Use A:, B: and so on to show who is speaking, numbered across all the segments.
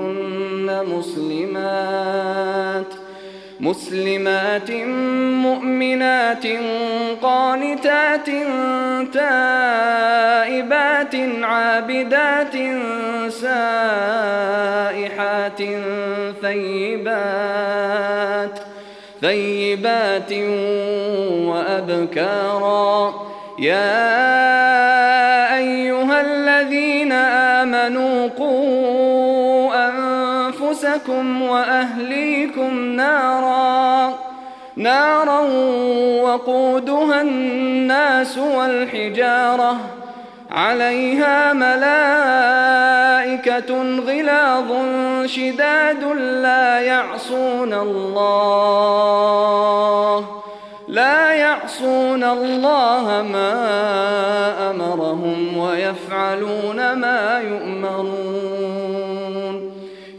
A: منكن مسلمات مسلمات مؤمنات قانتات تائبات عابدات سائحات ثيبات ثيبات وأبكارا. يا أيها الذين آمنوا قوا أنفسكم وأهليكم نارا نارا وقودها الناس والحجارة عليها ملائكة غلاظ شداد لا يعصون الله لا يعصون الله ما أمرهم ويفعلون ما يؤمرون.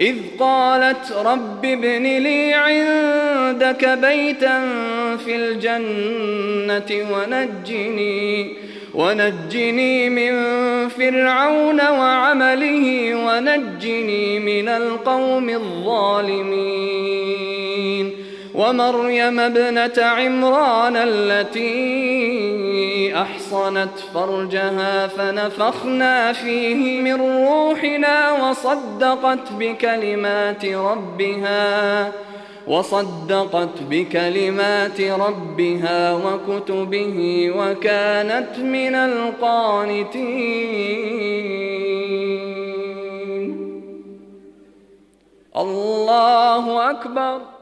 A: إذ قالت رب ابن لي عندك بيتا في الجنة ونجني ونجني من فرعون وعمله ونجني من القوم الظالمين. ومريم ابنة عمران التي أحصنت فرجها فنفخنا فيه من روحنا وصدقت بكلمات ربها وصدقت بكلمات ربها وكتبه وكانت من القانتين. الله أكبر.